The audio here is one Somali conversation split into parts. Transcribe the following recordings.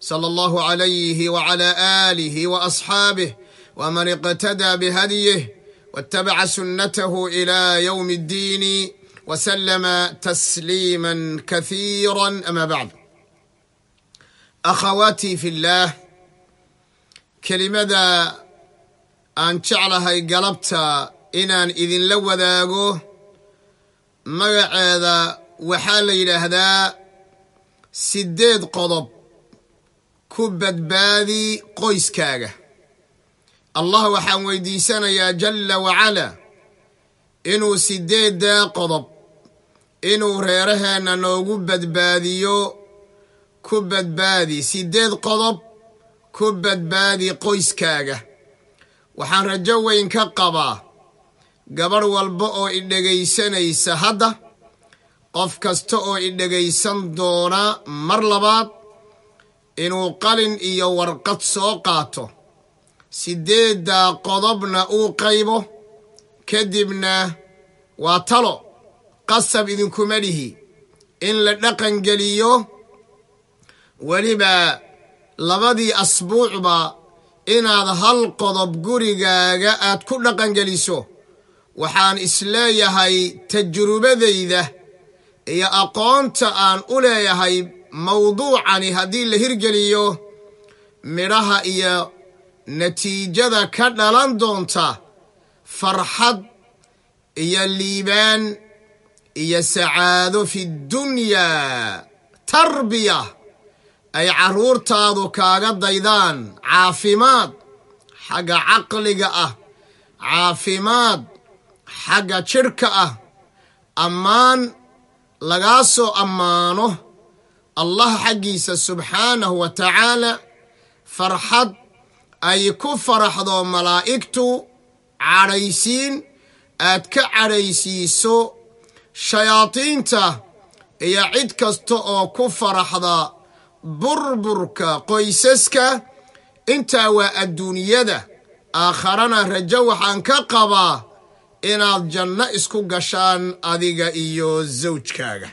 صلى الله عليه وعلى آله وأصحابه ومن اقتدى بهديه واتبع سنته إلى يوم الدين وسلم تسليما كثيرا أما بعد أخواتي في الله kelimada aan jeclahay galabta inaan idinla wadaago magaceeda waxaa la yidhaahdaa siddeed qodob ku badbaadi qoyskaaga. Allah waxaan weydiisanayaa jalla wacalaa inuu siddeeddaa qodob inuu reeraheenna noogu badbaadiyo ku badbaadi siddeed qodob ku badbaadi qoyskaaga. Waxaan rajo weyn ka qabaa gabadh walba oo i dhegaysanaysa hadda qof kasta oo i dhegaysan doona mar labaad inuu qalin iyo warqad soo qaato. Siddeeddaa qodobna uu qaybo kadibna waa talo qasab idinkuma dhihi in la dhaqangeliyo weliba labadii asbuucba inaad hal qodob gurigaaga aad ku dhaqangeliso waxaan is leeyahay tajrubadayda iyo aqoonta aan u leeyahay mawduucani haddii la hirgeliyo midhaha iyo natiijada ka dhalan doonta farxad iyo liibaan iyo sacaado fi dunyaa tarbiya ay carruurtaadu kaaga daydaan caafimaad xagga caqliga ah caafimaad xagga jidhka ah ammaan lagaa soo ammaano allah xaggiisa subxaanahu wa tacaala farxad ay ku faraxdo malaa'igtu cadhaysiin aad ka cadhaysiiso shayaadiinta iyo cid kasta oo ku faraxda burburka qoysaska. Intaa waa adduunyada aakharana rajo waxaan ka qabaa inaad janno isku gashaan adiga iyo sawjkaaga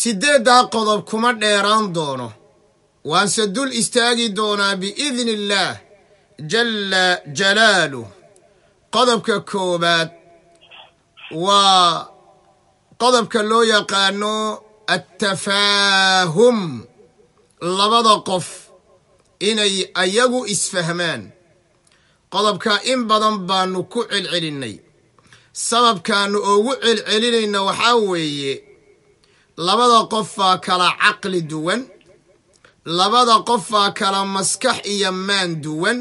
siddeeddaa qodob kuma dheeraan doono? Waanse dul istaagi doonaa biidni illaah jalla jalaaluh. Qodobka koowaad waa qodobka loo yaqaano attafaahum. Labada qof inay ayagu isfahmaan. Qodobka in badan baanu ku celcelinnay sababkaannu ugu celcelinayna waxaa weeye labada qof baa kala caqli duwan. Labada qof baa kala maskax iyo maan duwan.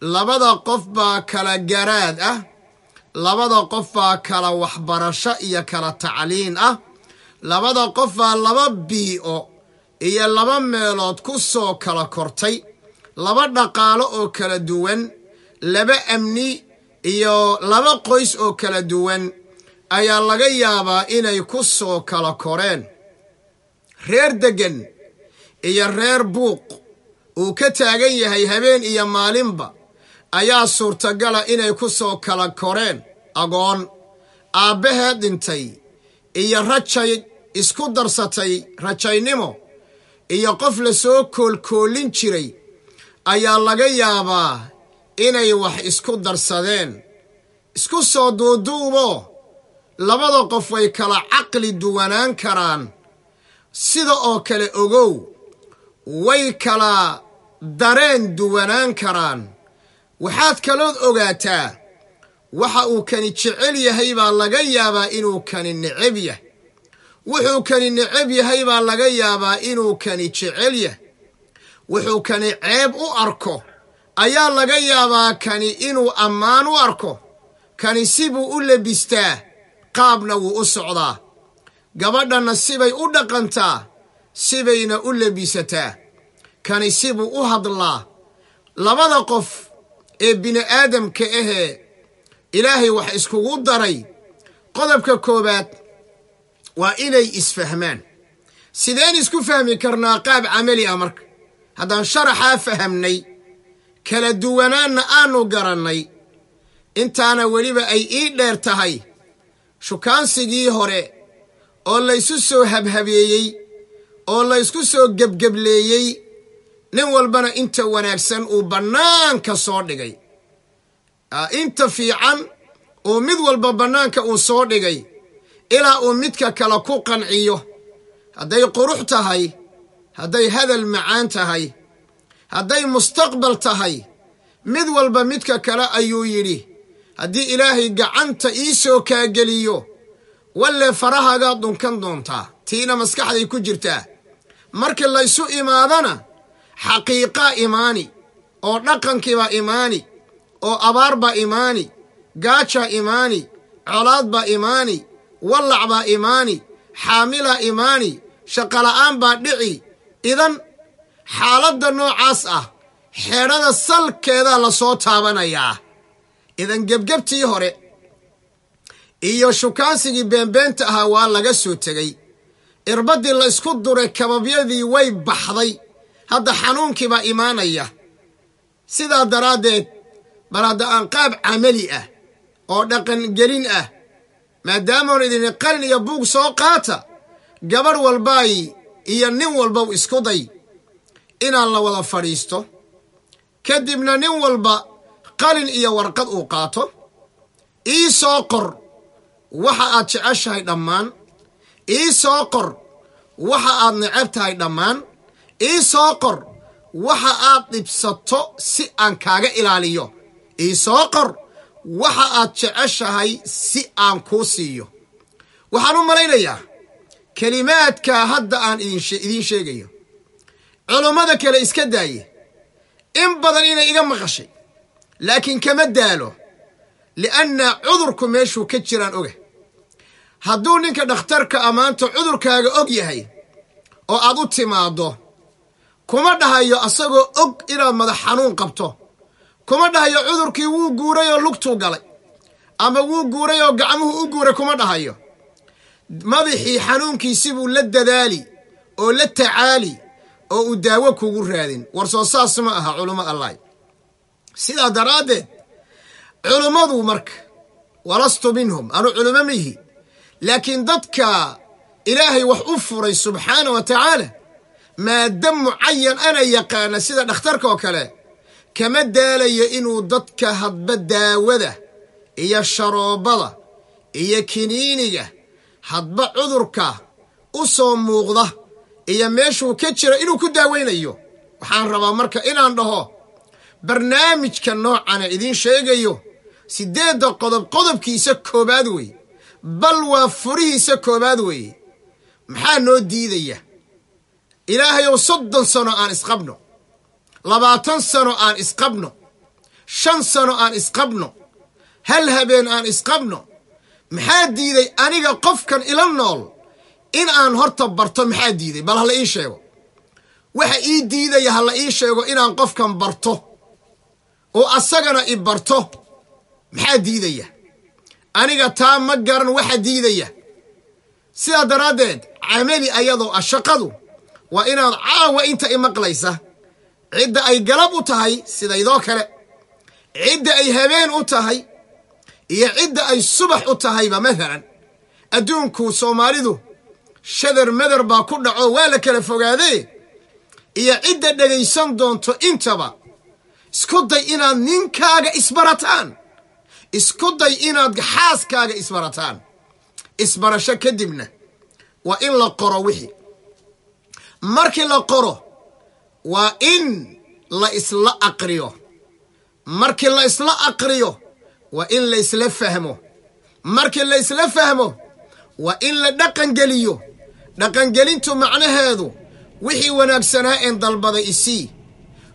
Labada qof baa kala garaad ah. Labada qof baa kala waxbarasho iyo kala tacliin ah. Labada qof baa laba bii'o iyo laba meelood ku soo kala kortay. Laba dhaqaalo oo kala duwan. Laba amni iyo laba qoys oo kala duwan ayaa laga yaabaa inay ku soo kala koreen. Reer deggan iyo reer buuq uu ka taagan yahay habeen iyo maalinba ayaa suurtagala inay ku soo kala koreen. Agoon aabbahee dhintay iyo rajay isku darsatay rajaynimo iyo qof la soo koolkoolin jiray ayaa laga yaabaa inay wax isku darsadeen. Isku soo duuduubo labada qof way kala caqli duwanaan karaan. Sida oo kale ogow way kala dareen duwanaan karaan. Waxaad kalood ogaataa waxa uu kani jecel yahay baa laga yaabaa inuu kani necab yahay. Wuxuu kani necab yahay baa laga yaabaa inuu kani jecel yahay. Wuxuu kani ceeb u arko ayaa laga yaabaa kani inuu ammaan u arko. Kani sibuu u labistaa qaabna wuu u socdaa. Gabadhanna sibay u dhaqantaa sibayna u labisataa. Kani sibuu u hadlaa labada qof ee bini aadamka ahee ilaahay wax iskugu daray. Qodobka koowaad waa inay isfahmaan. Sideen isku fahmi karnaa qaab camali ah marka. Haddaan sharaxaa fahamnay kala duwanaanna aanu garannay intaana weliba ay ii dheer tahay shukaansigii hore oo laysu soo habhabeeyey oo laysku soo gebgebleeyey nin walbana inta wanaagsan uu bannaanka soo dhigay. Inta fiican uu mid walba bannaanka uu soo dhigay ilaa uu midka kale ku qanciyo. Hadday qurux tahay hadday hadal macaan tahay hadday mustaqbal tahay mid walba midka kale ayuu yidhi haddii ilaahay gacanta ii soo kaageliyo walle farahagaad dhunkan doontaa tiina maskaxday ku jirtaa. Markii laysu imaadana xaqiiqaa imaani oo dhaqankiibaa imaani oo abaarbaa imaani gaajaa imaani colaadbaa imaani wallac baa imaani xaamilaa imaani shaqola'aan baa dhici. Idan xaaladda noocaas ah xeedhada salkeedaa la soo taabanayaa idan gebgebtii hore iyo shukaansigii beenbeenta ahaa waa laga soo tegey irbaddii la ysku duray kababyadii way baxday. Hadda xanuunkii baa imaanaya. Sidaa daraaddeed bal hadda aan qaab camali ah oo dhaqangelin ah maadaamoon idini qalin iyo buug soo qaata gabadh walbaay iyo nin walbaw isku day. Inaan la wada fadhiisto. Kadibna nin walba qalin iyo warqad uu qaato ii soo qor waxa aad jeceshahay dhammaan ii soo qor waxa aad necab tahay dhammaan ii soo qor waxa aad dhibsato si aan kaaga ilaaliyo ii soo qor waxa aad jeceshahay si aan kuu siiyo. Waxaan u malaynayaa kelimaadkaa hadda aan idiin sheegayo culummada kale iska daaye in badan inay iga maqashay laakiin kama daalo li'anna cudurku meeshuu ka jiraan oga hadduu ninka dhakhtarka ammaanta cudurkaaga og yahay oo aad u timaaddo kuma dhahayo asagoo og inaad madax xanuun qabto. Kuma dhahayo cudurkii wuu guuray oo lugtuu galay ama wuu guuray oo gacmuhu u guuray kuma dhahayo. Madaxii xanuunkiisi buu la dadaali oo la tacaali oo uu daawo kugu raadin. War soo saas ma aha culummo allah sidaa daraaddeed culummadu marka walastu minhum anu culummo mihi laakiin dadka ilaahay wax u furay subxaana wa tacaala maada mucayan ana yaqaana sida dhakhtarka oo kale kama daalayo inuu dadka hadba daawada iyo sharoobada iyo kiniiniga hadba cudurka u soo muuqda iyo meeshuu ka jira inuu ku daaweynayo waxaan rabaa marka inaan dhaho barnaamijka noocana idiin sheegayo siddeedda qodob qodobkiisa koowaad weeye bal waa furihiisa koowaad weeye maxaa noo diidaya? Ilaahayow soddon sano aan isqabno labaatan sano aan isqabno shan sano aan isqabno hal habeen aan isqabno maxaa diiday aniga qofkan ila nool? In aan horta barto maxaa diiday? Bal hala ii sheego. Waxa ii diidaya hala ii sheego inaan qofkan barto oo asagana i barto. Maxaa diidaya? Aniga taa ma garan waxa diidaya. Sidaa daraaddeed camali ayadoo ah shaqadu waa inaad caawa inta i maqlaysa. Cidda ay galab u tahay sidaydoo kale. Cidda ay habeen u tahay iyo cidda ay subax u tahayba maalan adduunku soomaalidu shadar madar baa ku dhaco waa la kala fogaadee? Iyo cidda dhegaysan doonto intaba isku day inaad ninkaaga isbarataan. Isku day inaad xaaskaaga isbarataan. Isbarasho kadibna waa in la qoro wixii. Markii la qoro waa in la isla aqriyo. Markii la isla aqriyo waa in la isla fahmo. Markii la isla fahmo waa in la dhaqangeliyo. Dhaqangelintu macnaheedu wixii wanaagsanaa een dalbaday isii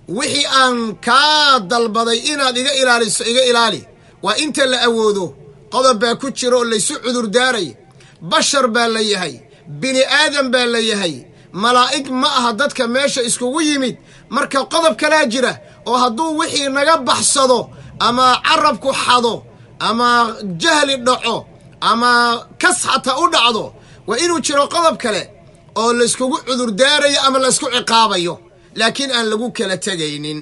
wixii aan kaa dalbaday inaad iga ilaaliso iga ilaali. Waa inta la awoodo qodob baa ku jira oo laysu cudurdaaray bashar baa la yahay bini aadan baa la yahay. Malaa'ig ma aha dadka meesha iskugu yimid. Marka qodob kalaa jira oo hadduu wixii naga baxsado ama carabku xado ama jahli dhaco ama kas xataa u dhacdo waa inuu jiro qodob kale oo layskugu cudurdaarayo ama laysku ciqaabayo laakiin aan lagu kala tegaynin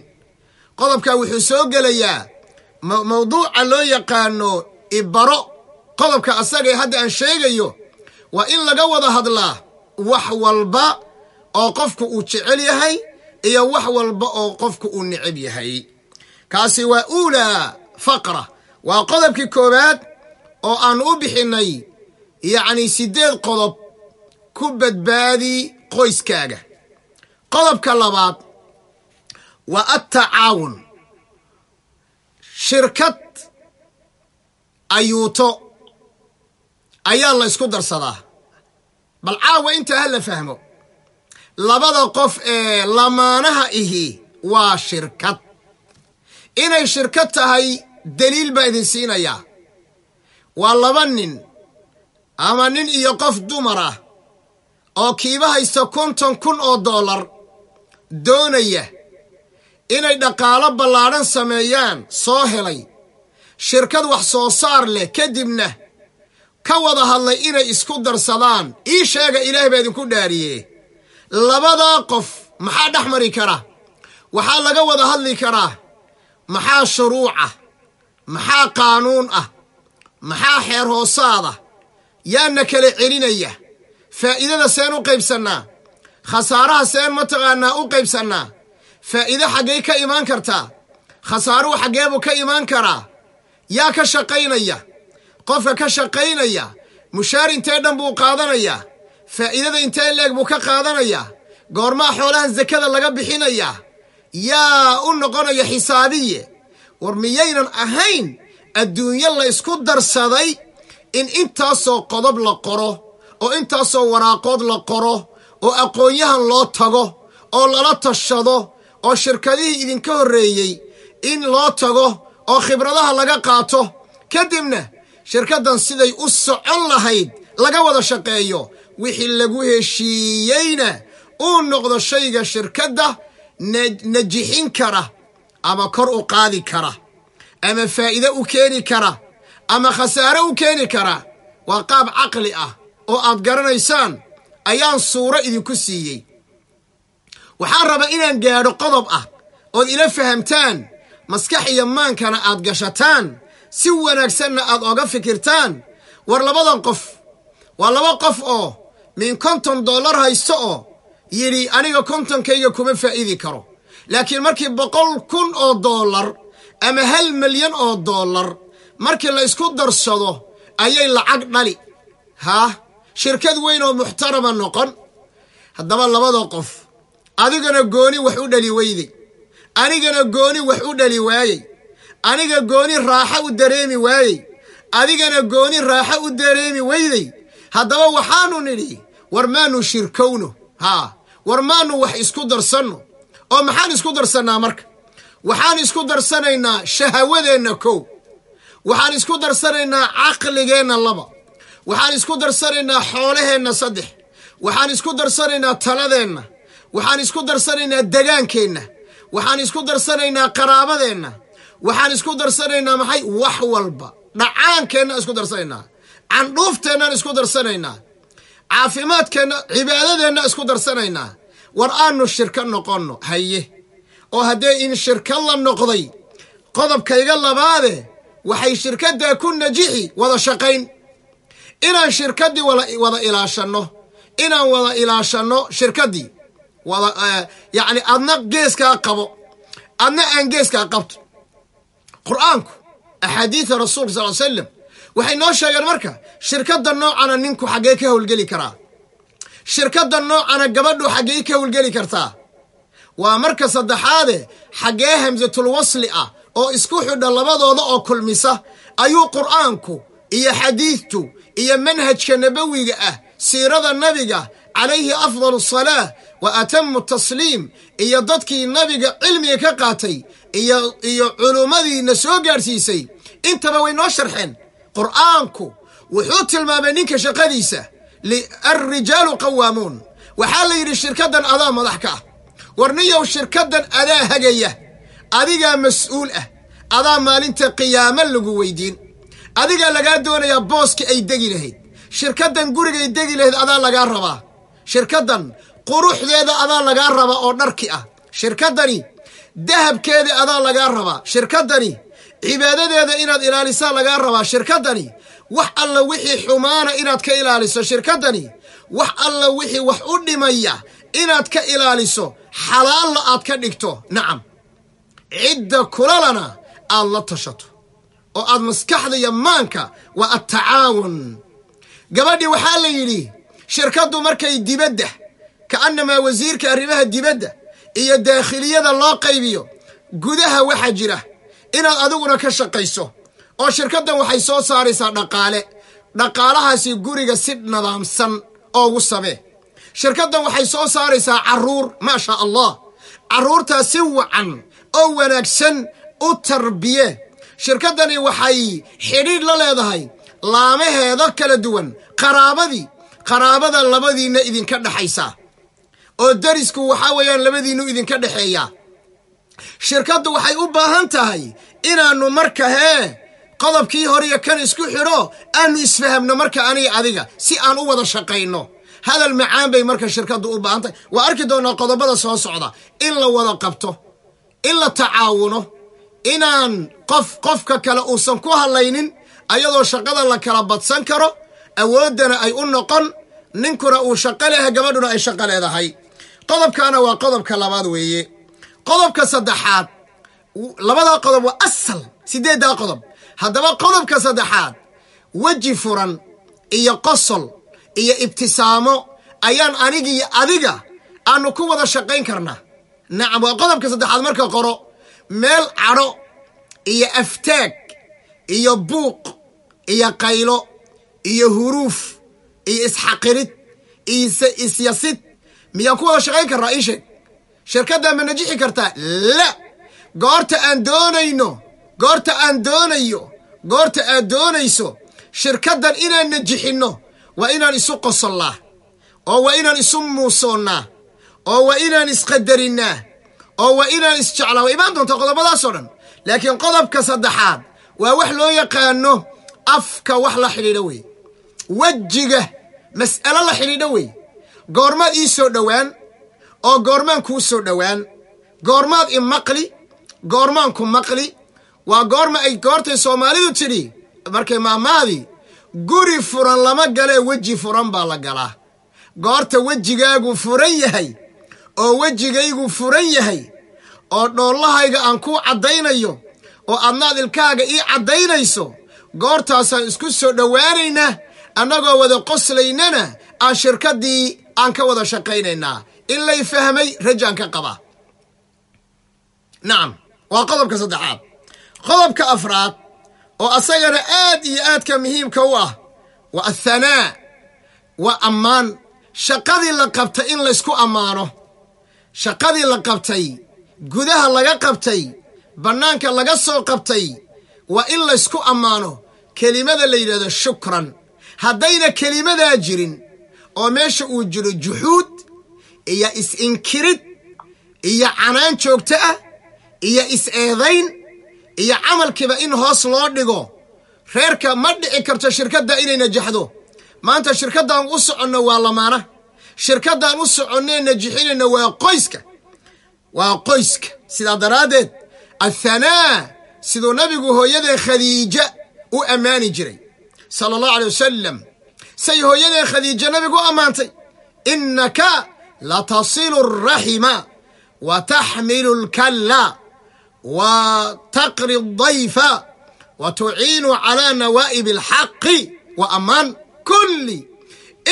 qodobkaa wuxuu soo gelayaa mawduuca loo yaqaano ibaro. Qodobka asaga hadda aan sheegayo waa in laga wada hadlaa wax walba oo qofku uu jecel yahay iyo wax walba oo qofku uu necab yahay. Kaasi waa uulaa faqra. Waa qodobkii koowaad oo aan u bixinnay yacni siddeed qodob ku badbaadi qoyskaaga qodobka labaad waa attacaawun. Shirkad ayuuto ayaa la ysku darsadaa. Bal caawa intaa ha la fahmo. Labada qof ee lamaanaha ihi waa shirkad. Inay shirkad tahay deliil baa idin siinayaa waa laba nin ama nin iyo qof dumar ah oo kiiba haysta konton kun oo dollar doonaya inay dhaqaalo ballaadhan sameeyaan soo helay. Shirkad wax soo saar leh kadibna ka wada hadlay inay isku darsadaan. Ii sheega ilaahay baa idinku dhaariye labadaa qof maxaa dhex mari kara? Waxaa laga wada hadli karaa maxaa shuruuca maxaa qaanuun ah? Maxaa xeer hoosaada yaana kala celinaya. Faa'iidada seen u qaybsannaa khasaaraha seen mataqaanaa u qaybsannaa? Faa'iide xaggay ka imaan kartaa khasaaruhu xaggeebuu ka imaan karaa yaa ka shaqaynaya qofka ka shaqaynaya mushaar intee dhan buu qaadanayaa faa'iidada intee leeg buu ka qaadanayaa goormaa xoolahan sakada laga bixinayaa yaa u noqonaya xisaabiye war miyaynan ahayn adduunyo la ysku darsaday in intaasoo qodob la qoro oo intaasoo waraaqood la qoro oo aqoonyahan loo tago oo lala tashado oo shirkadihii idinka horreeyey in loo tago oo khibradaha laga qaato. Kadibna shirkaddan siday u socon lahayd laga wada shaqeeyo. Wixii lagu heshiiyeyna uu noqdo shayga shirkadda najixin kara ama kor u qaadi kara ama faa'iide u keeni kara ama khasaare u keeni kara. Waa qaab caqli ah oo aad garanaysaan ayaan suuro idinku siiyey. Waxaan rabaa inaan gaadho qodob ah ood ila fahamtaan maskax iyo maankana aad gashataan si wanaagsanna aad oga fikirtaan. War labadan qof waa laba qof oo min konton dollar haysto oo yidhi aniga kontonkayga kuma faa'iidi karo. Laakiin markii boqol kun oo dollar ama hal milyan oo dollar markii la ysku darsado ayay lacag dhali. Haa shirkad weyn oo muxtarama noqon. Haddaba labada qof adigana gooni wax u dhali weyday. Anigana gooni wax u dhali waayey. Aniga gooni raaxo u dareemi waayey. Adigana gooni raaxo u dareemi weyday. Haddaba waxaanu nidhi war maanu shirkowno. Haa war maanu wax isku darsanno. Oo maxaan isku darsannaa marka? Waxaan isku darsanaynaa shahawadeenna kow. Waxaan isku darsanaynaa caqligeenna laba waxaan isku darsanaynaa xoolaheenna saddex. Waxaan isku darsanaynaa taladeenna waxaan isku darsanaynaa degaankeenna waxaan isku darsanaynaa qaraabadeenna. Waxaan isku darsanaynaa maxay? Wax walba. Dhacaankeenna isku darsanaynaa. Candhuufteennaan isku darsanaynaa. Caafimaadkeenna cibaadadeenna isku darsanaynaa. War aanu shirka noqonno. Haye oo haddee in shirka la noqday qodobkayga labaade waxay shirkaddaa ku najixi wada shaqayn inaan shirkaddii wada ilaashanno inaan wada ilaashanno shirkaddii wada yacni adna geeskaa qabo adna aan geeskaa qabto. Qur'aanku axaadiida rasuulka sal l slam waxay noo sheegeen marka shirkadda noocana ninku xaggee ka howlgeli karaa. Shirkadda noocana gabadhu xaggee ka howlgeli kartaa. Waa marka saddexaade xaggee hamsatul wasli ah oo isku xidha labadooda oo kulmisa ayuu qur'aanku iyo xadiidtu iyo manhajka nabowiga ah siirada nabiga calayhi afdalu salaa wa atamu tasliim iyo dadkii nabiga cilmiga ka qaatay iyo iyo culummadiina soo gaadhsiisay intaba way noo sharxeen. Qur'aanku wuxuu tilmaamay ninka shaqadiisa alrijaalu qawaamuun waxaa la yidhi shirkaddan adaa madax ka ah. Warniyow shirkaddan adaa hagaya. Adigaa mas'uul ah. Adaa maalinta qiyaamo lagu weydiin adigaa lagaa doonayaa booska ay degi lahayd. Shirkaddan gurigay degi lahayd adaa lagaa rabaa. Shirkaddan quruxdeeda adaa lagaa rabaa oo dharki ah. Shirkaddani dahabkeeda adaa lagaa rabaa. Shirkaddani cibaadadeeda inaad ilaalisaa lagaa rabaa. Shirkaddani wax alla wixii xumaana inaad ka ilaaliso. Shirkaddani wax alla wixii wax u dhimaya inaad ka ilaaliso. Xalaalla aad ka dhigto. Nacam. Cidda kulalana aad la tashato oo aad maskaxda iyo maanka waa attacaawun. Gabadhii waxaa la yidhi shirkaddu markay dibadda ka'annamaa wasiirka arrimaha dibadda iyo daakhiliyada loo qaybiyo gudaha waxaa jira inaad adiguna ka shaqayso oo shirkaddan waxay soo saaraysaa dhaqaale. Dhaqaalahaasi guriga si nadaamsan oogu samee. Shirkaddan waxay soo saaraysaa carruur maa shaa allah. Carruurtaa si wacan oo wanaagsan u tarbiye shirkaddani waxay xidhiidh la leedahay laamaheeda kala duwan qaraabadii qaraabada labadiinna idinka dhexaysaa oo darisku waxaa weeyaan labadiinnu idinka dhexeeyaa shirkaddu waxay u baahan tahay inaannu marka hee qodobkii hore iyo kan isku xidho aanu isfahamno marka aniga adiga si aan u wada shaqayno. Hadal macaan bay marka shirkaddu u baahan tahay. Waa arki doonaa qodobada soo socda in la wada qabto in la tacaawuno inaan qof qofka kale uusan ku hadlaynin ayadoo shaqada la kala badsan karo awooddana ay u noqon ninkuna uu shaqo leeha gabadhuna ay shaqo leedahay. Qodobkaana waa qodobka labaad weeye. Qodobka saddexaad labadaa qodob waa asal sideeddaa qodob. Haddaba qodobka saddexaad weji furan iyo qosol iyo ibtisaamo ayaan anigiiyo adiga aanu ku wada shaqayn karnaa. Nacam waa qodobka saddexaad marka qoro meel cadho iyo aftaag iyo buuq iyo qaylo iyo huruuf iyo isxaqirid iyo isyasid miyaan ku wada shaqayn karnaa ii sheeg? Shirkaddaa ma najixi kartaa la! Goorta aan doonayno goorta aan doonayo goorta aad doonayso shirkaddan inaan najixinno waa inaan isu qosollaa oo waa inaan isu muusoonnaa oo waa inaan isqadarinnaa oo waa inaan isjeclaa waa imaan doontaa qodobadaasoo dhan. Laakiin qodobka saddexaad waa wax loo yaqaano afka wax la xidhiidho wey wejiga mas'alo la xidhiidho wey goormaad ii soo dhowaan oo goormaan kuu soo dhowaan. Goormaad i maqli goormaan ku maqli. Waa goorma ay goortay soomaalidu tidhi markay maamaadii guri furan lama galee weji furan baa la galaa. Goorta wejigaagu furan yahay oo wejigaygu furan yahay oo dhoollahayga aan kuu caddaynayo oo adnaad ilkaaga ii caddaynayso goortaasaan isku soo dhowaanaynaa annagoo wada qoslaynana aan shirkaddii aan ka wada shaqaynaynaa. In lay fahmay rajaan ka qabaa nacam waa qodobka saddexaad. Qodobka afraad oo asagana aad iyo aadka muhiimka u ah waa athanaa waa ammaan. Shaqadii la qabtay in laysku ammaano shaqadii la qabtay gudaha laga qabtay bannaanka laga soo qabtay waa in laysku ammaano kelimada la yidhahdo shukran. Haddayna kelimadaa jirin oo meesha uu jiro juxuud iyo is-inkirid iyo canaan joogto ah iyo is-eedayn iyo camalkiiba in hoos loo dhigo. Reerka ma dhici karto shirkadda inay najaxdo. Maanta shirkaddaan u soconno waa lamaana shirkaddaan u soconnee najixinayna waa qoyska. Waa qoyska. Sidaa daraaddeed athanaa siduu nabigu hooyadee khadiija u ammaani jiray. Sala allahu alay wasalam say hooyadee khadiija nabigu u ammaantay. Innaka latasilu araxima wa taxmilu lkalla wa taqri dayfa wa tuciinu calaa nawaa'ibi alxaqi waa ammaan kulli.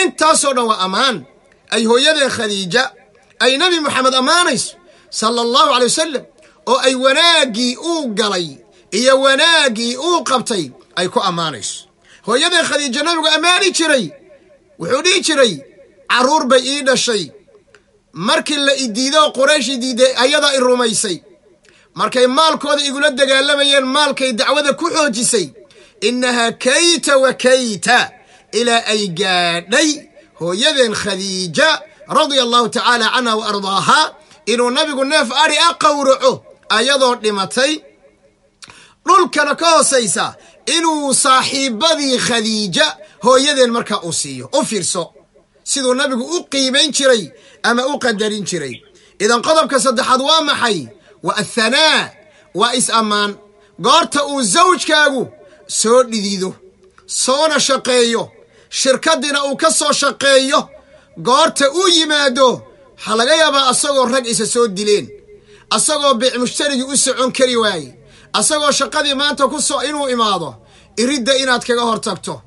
Intaasoo dhan waa ammaan ay hooyadee khadiija ay nebi moxamed ammaanayso sala allahu alay wasalam oo ay wanaaggii uu galay iyo wanaaggii uu qabtay ay ku ammaanayso. Hooyadee khadiija nabigu ammaani jiray wuxuu dhihi jiray carruur bay ii dhashay. Markii la i diido oo quraysh i diiday ayadaa i rumaysay. Markay maalkooda igula dagaalamayeen maalkay dacwada ku xoojisay. Innahaa kayta wa kayta ilaa ay gaadhay hooyadeen khadiija radia allahu tacaala canha wa ardaahaa inuu nabigu neef adhi a qowraco ayadoo dhimatay dhulkana ka hoosaysa inuu saaxiibadii khadiija hooyadeen markaa uu siiyo u fiirso siduu nabigu u qiimayn jiray ama u qadarin jiray. Idan qodobka saddexaad waa maxay? Waa athanaa waa is-ammaan goorta uu sawjkaagu soo dhidido soona shaqeeyo shirkadiina uu ka soo shaqeeyo goorta uu yimaado waxaa laga yaabaa asagoo rag isa soo dileen asagoo biic mushtarigii u socon kari waaye asagoo shaqadii maanta ku soo inuu imaado iridda inaad kaga hor tagto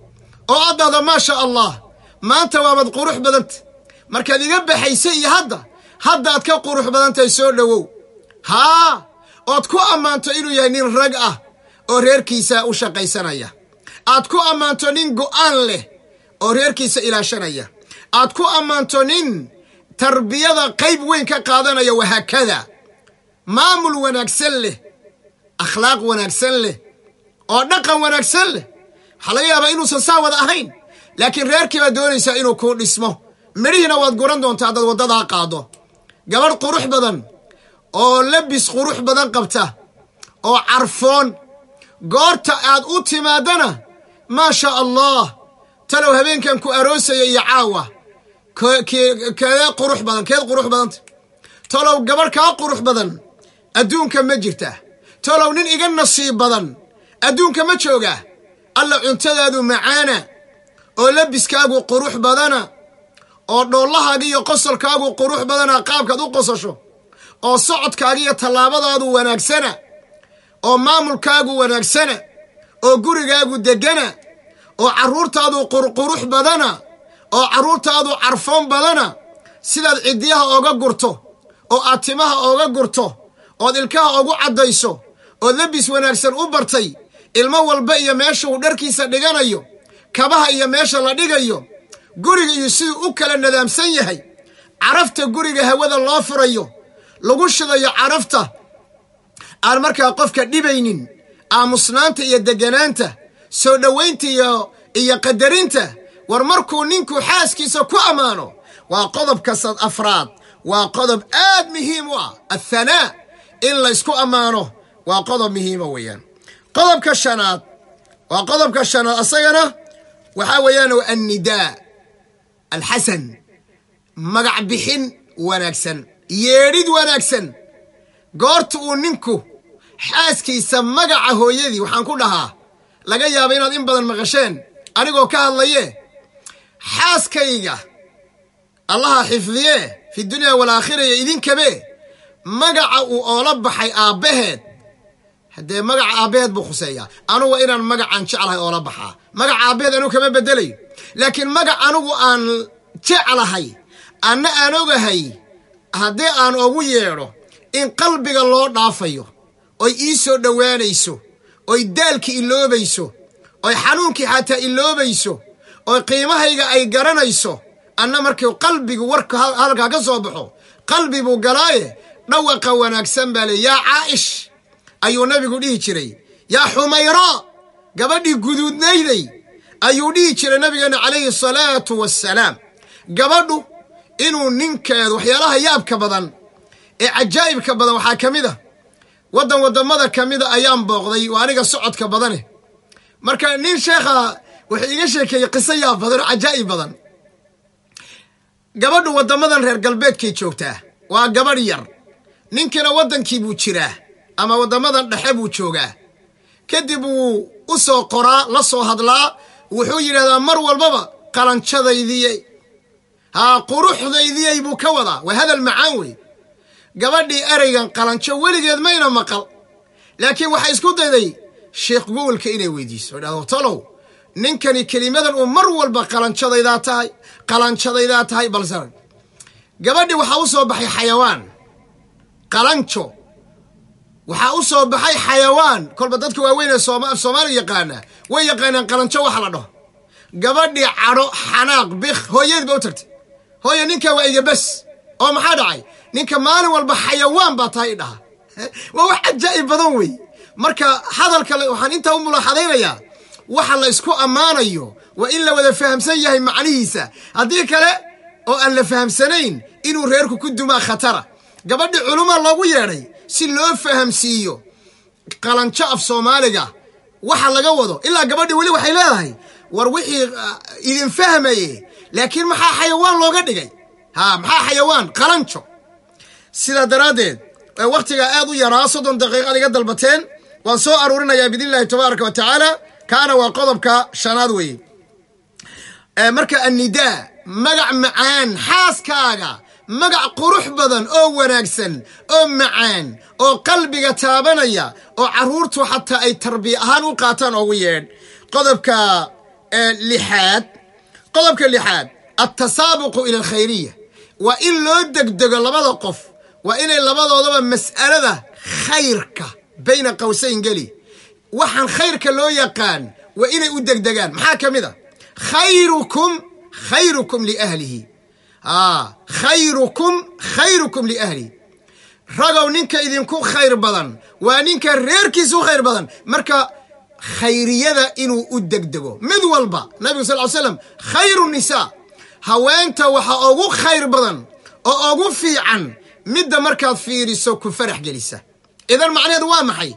oo aad dhahdo maasha allah maanta waabad qurux badanta markaad iga baxaysa iyo hadda haddaad ka qurux badantahay soo dhowow. Haa ood ku ammaanto inuu yahay nin rag ah oo reerkiisa u shaqaysanaya. Aad ku ammaanto nin go'aan leh oo reerkiisa ilaashanaya aad ku ammaanto nin tarbiyada qayb weyn ka qaadanaya wahaakada maamul wanaagsan leh akhlaaq wanaagsan leh oo dhaqan wanaagsan leh. Waxaa laga yaabaa inuusan saa wada ahayn laakiin reerkii baad doonaysaa inuu kuu dhismo. Midhihiina waad guran doontaa haddaad waddadaa qaado. Gabadh qurux badan oo labis qurux badan qabta oo carfoon. Goorta aad u timaadana maasha allah talow habeenkan ku aroosaya iyo caawa. Keedee qurux badan keed qurux badanta talow gabadh kaa qurux badan adduunka ma jirta. Talow nin iga nasiib badan adduunka ma jooga. Alla cuntadaadu macaana oo labiskaagu qurux badana oo dhoollahaaga iyo qosolkaagu qurux badana qaabkaad u qosasho oo socodkaaga iyo tallaabadaadu wanaagsana oo maamulkaagu wanaagsana oo gurigaagu degana oo carruurtaadu qurqurux badana oo carruurtaadu carfoon badana sidaad ciddiyaha ooga gurto oo aad timaha ooga gurto ood ilkaha ogu caddayso ood labis wanaagsan u bartay ilmo walba iyo meesha uu dharkiisa dhiganayo kabaha iyo meesha la dhigayo guriga iyo siduu u kala nadaamsan yahay carafta guriga hawada loo furayo lagu shidayo carafta aan markaa qofka dhibaynin aamusnaanta iyo deganaanta soo dhowaynta iyo iyo qadarinta war markuu ninku xaaskiisa ku ammaano waa qodobka sad afraad waa qodob aad muhiim u ah. Athanaa in laysku ammaano waa qodob muhiima weeyaan. Qodobka shanaad waa qodobka shanaad asagana waxaa weeyaan annidaa alxasan magac bixin wanaagsan yeedhid wanaagsan. Goorta uu ninku xaaskiisa magaca hooyadii waxaan ku dhahaa laga yaaba inaad in badan maqasheen. Anigoo ka hadlaye xaaskayga allaha xifdiye fi dunya walaakhira iyo idinkabe magaca uu oola baxay aabbaheed. Haddee magaca aabbaheed buu khuseeyaa. Anugu waa inaan magacaan jeclahay oola baxaa magaca aabbaheed anugu kama bedelayo laakiin magac anugu aan jeclahay anna aan ogahay haddii aan ogu yeedho in qalbiga loo dhaafayo oy ii soo dhowaanayso oy daalki iloobayso oy xanuunkii xataa iloobayso oy qiimahayga ay garanayso anna markii qalbigu warka hadalkaa ka soo baxo qalbi buu galaaye dhawaqa wanaagsan baa le yaa caa'ish ayuu nabigu dhihi jiray. Yaa xumayra gabadhii guduudnayday ayuu dhihi jiray nabigeena calayhi salaatu wassalaam. Gabadhu inuu ninkeedu waxyaalaha yaabka badan ee cajaa'ibka badan waxaa ka mid a waddan waddamada ka mida ayaan booqday waa aniga socodka badane marka nin sheekha wuxuu iga sheekeeyey qiso yaab badan oo cajaa'ib badan. Gabadhu waddamadan reer galbeedkay joogtaa waa gabadh yar. Ninkiina waddankii buu jiraa ama waddamadan dhexe buu joogaa. Kadib wuu u soo qoraa la soo hadlaa wuxuu yidhahdaa mar walbaba qalanjadaydiyey. Haa quruxdaydiyey buu ka wadaa. Waa hadal macaan wey gabadhii ereygan qalanjo weligeed mayna maqal. Laakiin waxay isku dayday sheekh gobolka inay weydiiso o ninkani kelimadan uu mar walba qalanjadaydaa tahay qalanjadaydaa tahay balse gabadhii waxaa u soo baxay xayawaan. Qalanjo. Waxaa u soo baxay xayawaan. Kolba dadka waaweyn ee soomaaliya yaqaana. Way yaqaanaan qalanjo waxa la dhaho. Gabadhii cadho xanaaq bikh hooyadii ba u tagtay. Hooye ninkaa waa iga bes. Oo maxaa dhacay ninka maalin walba xayawaan baa tahay idhaha waa wax cajaa'ib badan wey marka hadalka waxaan intaa u mulaaxadaynayaa waxa la isku ammaanayo waa in la wada fahamsan yahay macnihiisa. Haddii kale oo aan la fahamsanayn inuu reerku ku dumaa khatara. Gabadhii culumaa loogu yeedhay si loo fahamsiiyo qalanjo af soomaaliga waxa laga wado. Ilaa gabadhii weli waxay leedahay war wixii idin fahmaye laakiin maxaa xayawaan looga dhigay? Ha maxaa xayawaan? Qalanjo sidaa daraaddeed wakhtigaa aad u yaraa soddon daqiiqad iga dalbateen waan soo aruurinayaa biidn illahi tabaaraka wa tacaala kaana waa qodobka shanaad weeye. Marka annidaa magac macaan xaaskaaga magac qurux badan oo wanaagsan oo macaan oo qalbiga taabanaya oo carruurtu xataa ay tarbiya ahaan u qaataan ogu yeedh. Qodobka lixaad qodobka lixaad altasaabuqu ila alkhayriya. Waa in loo degdego labada qof waa inay labadoodaba mas'alada khayrka bayna qawsayn geli. Waxaan khayrka loo yaqaan waa inay u degdegaan. Maxaa ka mid a khayrukum khayrukum liahlihi khayrukum khayrukum liahlihi ragow ninka idinku khayr badan waa ninka reerkiisa u khayr badan. Marka khayriyada inuu u degdego. Mid walba nabigu sal ly slam khayru nisaa. Haweenta waxa ugu khayr badan oo ugu fiican midda markaad fiiriso ku farax gelisa. Idan macnaheedu waa maxay?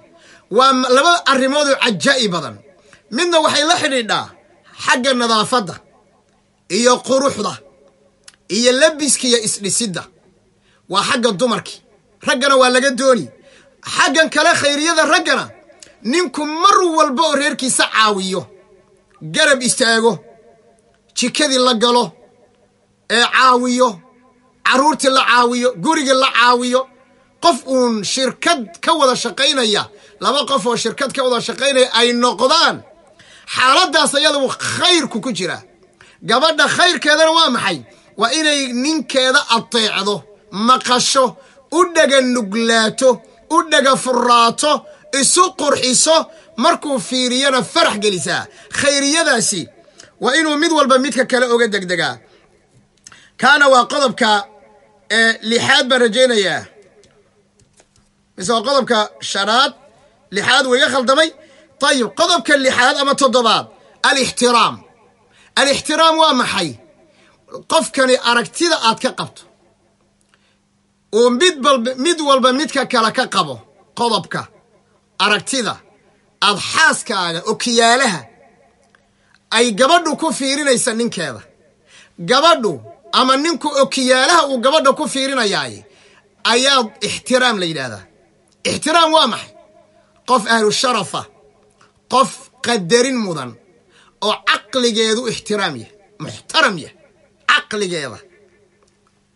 Waa laba arrimoodoo cajaa'i badan. Midna waxay la xidhiidhaa xagga nadaafadda iyo quruxda iyo labiska iyo isdhisidda. Waa xagga dumarkii raggana waa laga dooni. Xaggan kale khayriyada raggana ninku mar walba oo reerkiisa caawiyo. Garab istaago. Jikadii la galo ee caawiyo carruurtii la caawiyo gurigii la caawiyo qof uun shirkad ka wada shaqaynaya laba qof oo shirkad ka wada shaqaynaya ay noqdaan xaaladdaas ayadabu khayrku ku jira. Gabadha khayrkeedana waa maxay? Waa inay ninkeeda adeecdo maqasho u dhaga nuglaato u dhaga furaato isu qurxiso markuu fiiriyana farax gelisaa. Khayriyadaasi waa inuu mid walba midka kale oga degdegaa. Kaana waa qodobka lixaad baan rajaynayaa. Mise waa qodobka shanaad lixaad wuu iga khaldamay. Ayib qodobka lixaad ama toddobaad alixtiraam. Alixtiraam waa maxay? Qofkani aragtida aad ka qabto. Uu mid balba mid walba midka kale ka qabo qodobka aragtida. Aad xaaskaaga okiyaalaha ay gabadhu ku fiirinaysa ninkeeda. Gabadhu ama ninku okiyaalaha uu gabadha ku fiirinayaay ayaa ixtiraam la yidhaahdaa. Ixtiraam waa maxay? Qof ahlu sharafa qof qadarin mudan oo caqligeedu ixtiraam yah muxtaram yah caqligeeda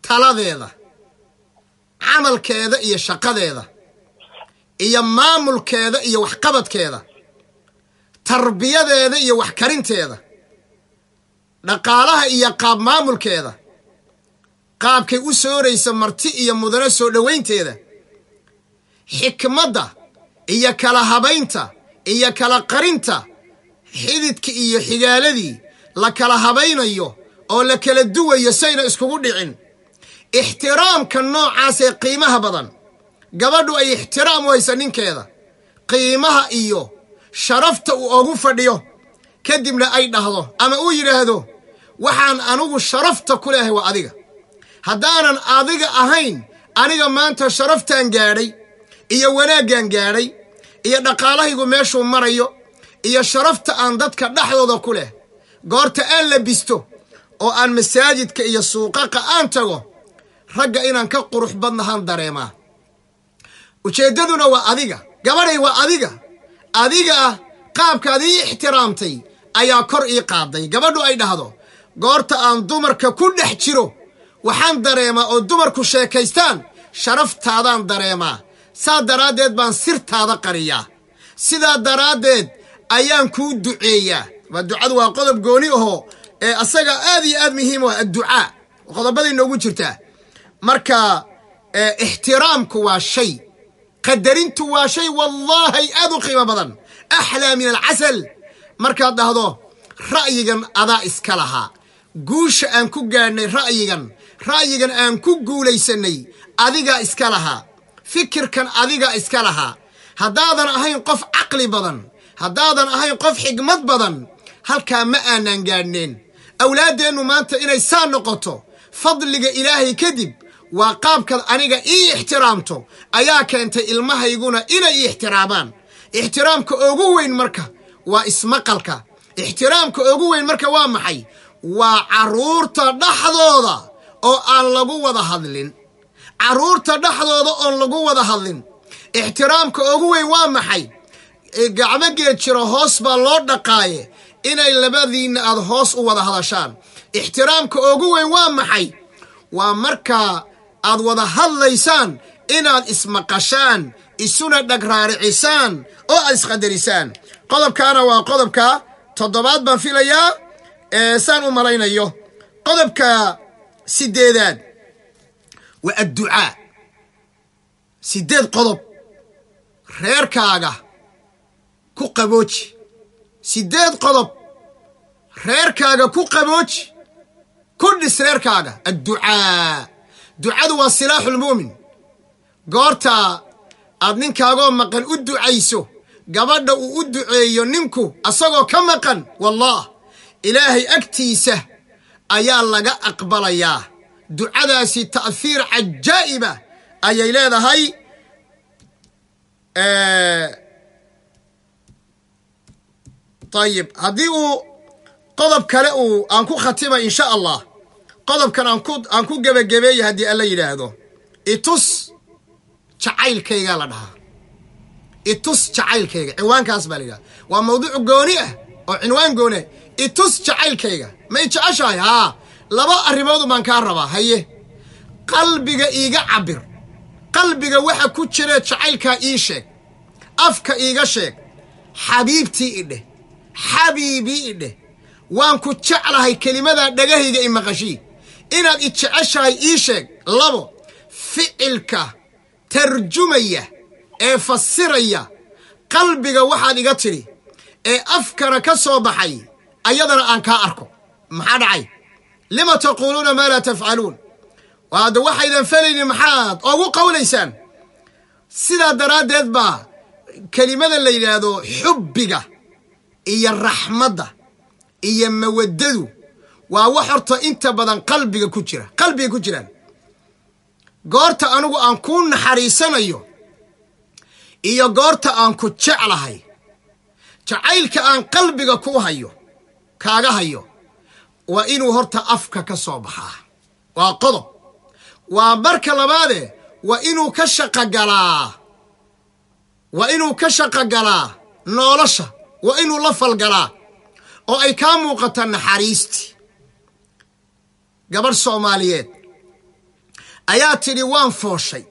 taladeeda camalkeeda iyo shaqadeeda iyo maamulkeeda iyo waxqabadkeeda tarbiyadeeda iyo waxkarinteeda dhaqaalaha iyo qaab maamulkeeda qaabkay u sooraysa marti iyo mudano soo dhowaynteeda. Xikmadda iyo kala habaynta iyo kala qarinta xididka iyo xigaaladii la kala habaynayo oo la kala duwayo sayna iskugu dhicin. Ixtiraamka noocaasee qiimaha badan gabadhu ay ixtiraam u haysa ninkeeda. Qiimaha iyo sharafta uu ogu fadhiyo kadibna ay dhahdo ama uu yidhaahdo waxaan anigu sharafta ku leehay waa adiga haddaanan adiga ahayn aniga maanta sharaftaan gaadhay iyo wanaaggaan gaadhay iyo dhaqaalahaygu meeshuu marayo iyo sharafta aan dadka dhexdooda ku leh goorta aan labisto oo aan masaajidka iyo suuqaqa aan tago ragga inaan ka qurux badnahaan dareemaa. Ujeeddaduna waa adiga gabadhay waa adiga. Adiga ah qaabkaad ii ixtiraamtay ayaa kor ii qaaday. Gabadhu ay dhahdo goorta aan dumarka ku dhex jiro waxaan dareemaa oo dumarku sheekaystaan sharaftaadaan dareemaa. Saa daraaddeed baan sirtaada qariyaa. Sidaa daraaddeed ayaan kuu duceeyaa. Waa ducadu waa qodob gooni ahoo ee asaga aad iyo aad muhiim u ah adducaa. Qodobaday noogu jirtaa marka ixtiraamku waa shay. Qadarintu waa shay wallaahay aad u qiimo badan. Axlaa min alcasal. Markaad dhahdo ra'yigan adaa iska lahaa. Guusha aan ku gaadhnay ra'yigan ra'yigan aan ku guulaysanay adigaa iska lahaa fikirkan adigaa iska lahaa haddaadan ahayn qof caqli badan haddaadan ahayn qof xigmad badan halkaa ma aanaan gaadhneen awlaaddeennu maanta inay saa noqoto fadliga ilaahay kadib waa qaabkaad aniga ii ixtiraamto. Ayaa keentay ilmahayguna inay ixtiraamaan ixtiraamka ugu weyn marka waa ismaqalka. Ixtiraamka ugu weyn marka waa maxay? Waa carruurta dhexdooda oo aan lagu wada hadlin. Carruurta dhexdooda oon lagu wada hadlin. Ixtiraamka ugu weyn waa maxay? Gacmo geed jiro hoos baa loo dhaqaaye. Inay labadiinna aad hoos u wada hadashaan. Ixtiraamka ugu weyn waa maxay? Waa markaa aad wada hadlaysaan inaad ismaqashaan isuna dhagraaricisaan oo aad isqadarisaan. Qodobkaana waa qodobka toddobaad baan filayaa saan u malaynayo. Qodobka sideedaad waa adducaa. Sideed qodob reerkaaga ku qabooji. Sideed qodob reerkaaga ku qabooji. Ku dhis reerkaaga adducaa. Ducadu waa silaaxulmu'min goorta aad ninkaagoo maqan u ducayso gabadha uu u duceeyo ninku asagoo ka maqan wallah ilaahay agtiisa ayaa laga aqbalayaa. Ducadaasi ta'hiir cajaa'iba ayay leedahay ayib haddii uu qodob kale uu aan ku khatima insha allah qodobkan aan ku gebagabeeya haddii alla yidhaahdo itus jacaylkaygaa la dhahaa. Itus jacaylkayga cinwaankaas baa la yidhahda waa mawduuc gooni ah oo cinwaan gooni. Itus jacaylkayga ma i jeceshahay haa. Laba arrimood baan kaa rabaa haye. Qalbiga iiga cabir qalbiga waxa ku jira jacaylkaa ii sheeg. Afka iiga sheeg. Xabiibtii idheh xabiibii idheh waan ku jeclahay kelimadaa dhagahayga i maqashii. Inaad i jeceshahay ii sheeg. Labo ficilka tarjumaya ee fasiraya qalbiga waxaad iga tidhi ee afkana ka soo baxay ayadana aan kaa arko maxaa dhacay? Lima taquuluuna maa laa tafcaluun hadda waxaydan falaynin maxaad ogu qawlaysaan? Sidaa daraaddeed baa kelimada la yidhaahdo xubbiga iyo raxmadda iyo mawaddadu waa wax horta inta badan qalbiga ku jira qalbiga ku jiraan. Goorta anigu aan kuu naxariisanayo iyo goorta aan ku jeclahay jacaylka aan qalbiga ku hayo kaaga hayo waa inuu horta afka ka soo baxaa. Waa qodob. Waa marka labaade waa inuu ka shaqogalaa waa inuu ka shaqogalaa nolosha. Waa inuu la falgalaa oo ay kaa muuqata naxariistii gabadh soomaaliyeed ayaa tidhi waan fooshay.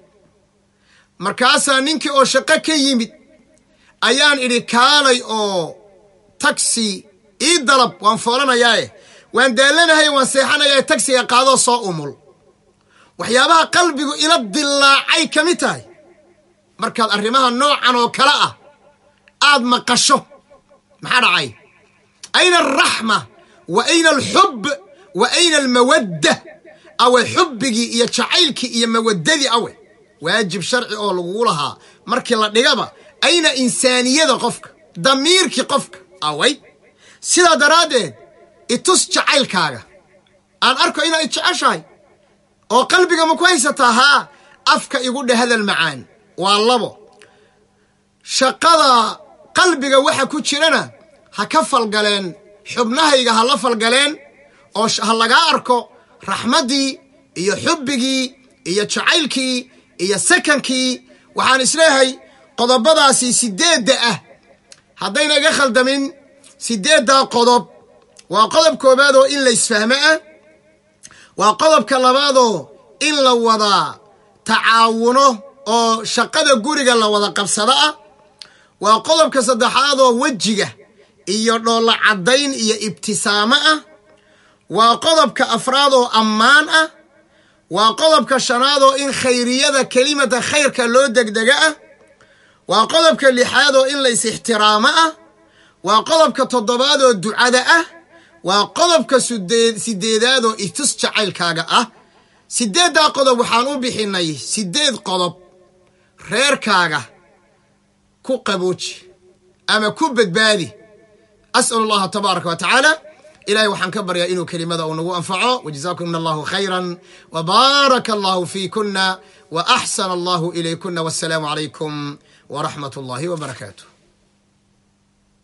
Markaasaa ninkii oo shaqo ka yimid ayaan idhi kaalay oo tagsi ii dalab. Waan foolanayaae waan daallanahay waan seexanayaa tagsiga qaadoo soo umul. Waxyaabaha qalbigu ila dillaacay ka mid tahay. Markaad arrimaha noocan oo kale ah aad maqasho maxaa dhacay? Ayna alraxma wa ayna alxubb wa ayna almawadda. Awe xubbigii iyo jacaylkii iyo mawaddadii awe. Waajib sharci oo lagugu lahaa. Markii la dhigaba ayna insaaniyada qofka damiirkii qofka away. Sidaa daraaddeed itus jacaylkaaga. Aan arko inaad jeceshahay oo qalbiga ma ku haysataa haa afka igu dheh hadal macaan. Waa labo. Shaqada qalbiga waxa ku jirana ha ka falgaleen xubnahayga ha la falgaleen oo ha lagaa arko raxmaddii iyo xubbigii iyo jacaylkii iyo sakankii waxaan is leeyahay qodobadaasi sideedda ah. Haddayna iga khaldamin sideeddaa qodob waa qodob koowaad oo in la isfahmo ah. Waa qodobka labaadoo in la wada tacaawuno oo shaqada guriga la wada qabsado ah. Waa qodobka saddexaadoo wejiga iyo dhoolla caddayn iyo ibtisaamo ah. Waa qodobka afraadoo ammaan ah. Waa qodobka shanaadoo in khayriyada kelimata khayrka loo degdega ah. Waa qodobka lixaadoo in la is-ixtiraamo ah. Waa qodobka toddobaadoo ducada ah waa qodobka sideedaadoo itus jacaylkaaga ah. Sideeddaa qodob waxaan u bixinay sideed qodob reerkaaga ku qabooji ama ku badbaadi. As'al allaha tabaaraka wa tacaala. Ilahay waxaan ka baryaa inuu kelimada uu nagu anfaco. Wajazaakum allahu khayra wbaaraka allahu fiikuna waaxsana allahu ilaykuna wassalaamu calaykum waraxmat اllahi wbarakaatu